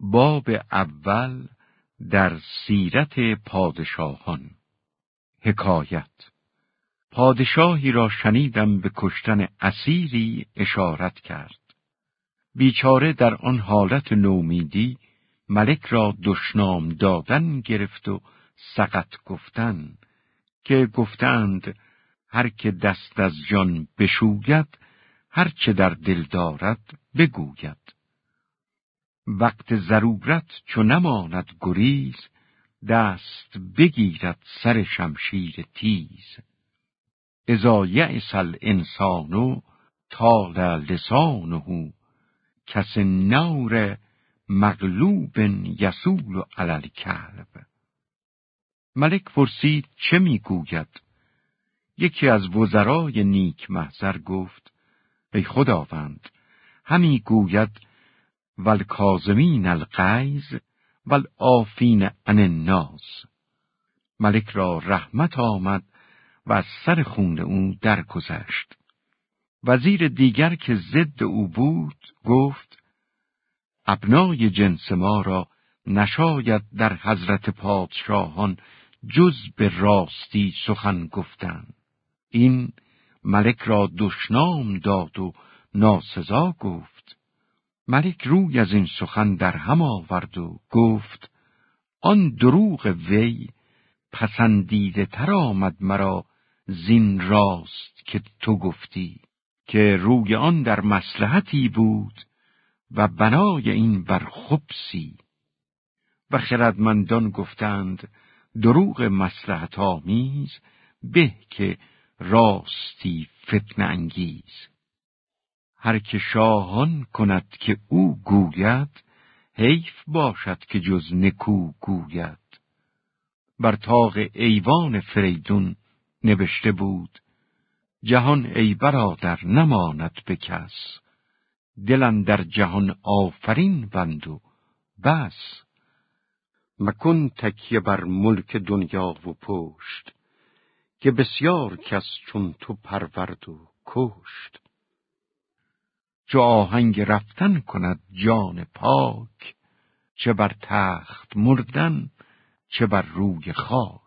باب اول در سیرت پادشاهان. حکایت. پادشاهی را شنیدم به کشتن اسیری اشارت کرد. بیچاره در آن حالت نومیدی ملک را دشنام دادن گرفت و سقط گفتن که گفتند هر که دست از جان بشوید هر چه در دل دارد بگوید. وقت ضرورت چو نماند گریز دست بگیرد سر شمشیر تیز. اذا یعس الانسان طال لسانه کس نور مغلوب یسول علل کلب ملک پرسید چه می‌گوید؟ یکی از وزرای نیک محضر گفت ای خداوند همی گوید والکاظمین الغیظ والعافین عن الناس. ملک را رحمت آمد و از سر خون او درگذشت. وزیر دیگر که ضد او بود گفت ابنای جنس ما را نشاید در حضرت پادشاهان جز به راستی سخن گفتن. این ملک را دشنام داد و ناسزا گفت. ملک روی از این سخن در هم آورد و گفت آن دروغ وی پسندیده تر آمد مرا زین راست که تو گفتی که روی آن در مسلحتی بود و بنای این بر خبسی و خردمندان گفتند دروغ مسلحت آمیز به که راستی فتن انگیز. هر که شاهان کند که او گوید حیف باشد که جز نکو گوید. بر تاق ایوان فریدون نوشته بود جهان ای برادر نماند به کس. دلن در جهان آفرین بند و بس. مکن تکیه بر ملک دنیا و پشت که بسیار کس چون تو پرورد و کشت. چو آهنگ رفتن کند جان پاک چه بر تخت مردن چه بر روی خاک.